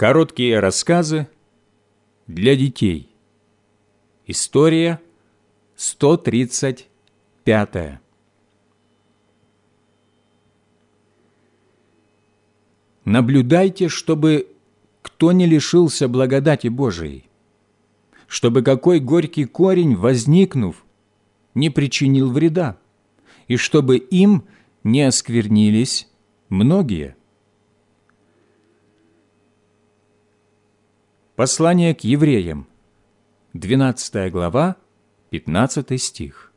Короткие рассказы для детей. История 135. Наблюдайте, чтобы кто не лишился благодати Божией, чтобы какой горький корень, возникнув, не причинил вреда, и чтобы им не осквернились многие – Послание к евреям, 12 глава, 15 стих.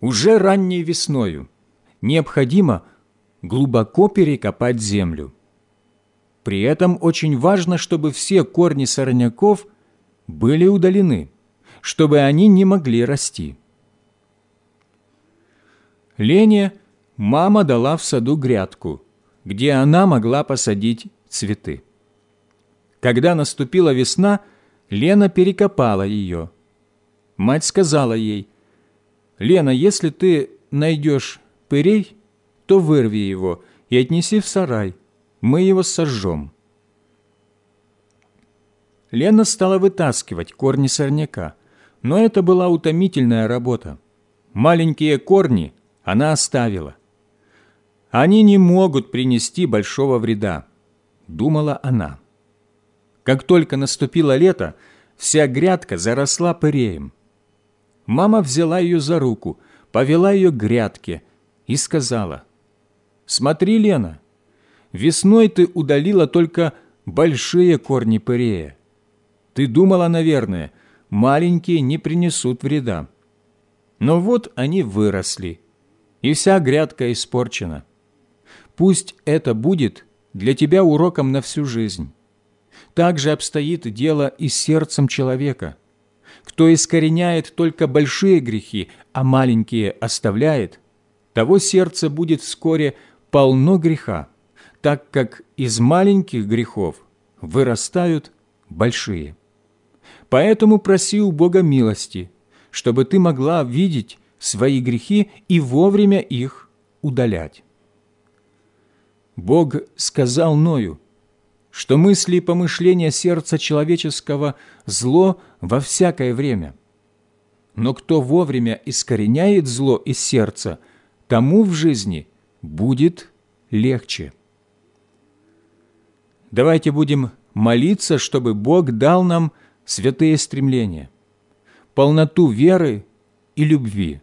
Уже ранней весною необходимо глубоко перекопать землю. При этом очень важно, чтобы все корни сорняков были удалены, чтобы они не могли расти. Лене мама дала в саду грядку – где она могла посадить цветы. Когда наступила весна, Лена перекопала ее. Мать сказала ей, «Лена, если ты найдешь пырей, то вырви его и отнеси в сарай, мы его сожжем». Лена стала вытаскивать корни сорняка, но это была утомительная работа. Маленькие корни она оставила – они не могут принести большого вреда, думала она. Как только наступило лето, вся грядка заросла пыреем. Мама взяла ее за руку, повела ее к грядке и сказала, «Смотри, Лена, весной ты удалила только большие корни пырея. Ты думала, наверное, маленькие не принесут вреда. Но вот они выросли, и вся грядка испорчена. Пусть это будет для тебя уроком на всю жизнь. Так же обстоит дело и с сердцем человека. Кто искореняет только большие грехи, а маленькие оставляет, того сердце будет вскоре полно греха, так как из маленьких грехов вырастают большие. Поэтому проси у Бога милости, чтобы ты могла видеть свои грехи и вовремя их удалять. Бог сказал Ною, что мысли и помышления сердца человеческого – зло во всякое время. Но кто вовремя искореняет зло из сердца, тому в жизни будет легче. Давайте будем молиться, чтобы Бог дал нам святые стремления, полноту веры и любви,